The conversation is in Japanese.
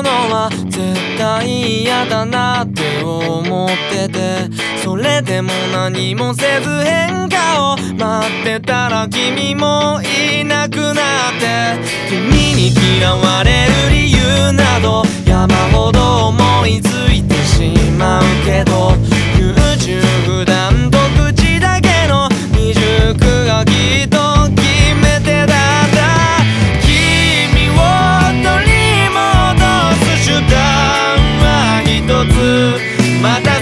うのは絶対嫌だなって思っててそれでも何もせず変化を待ってたら君もいなくなって君に嫌われる理由など山ほど思また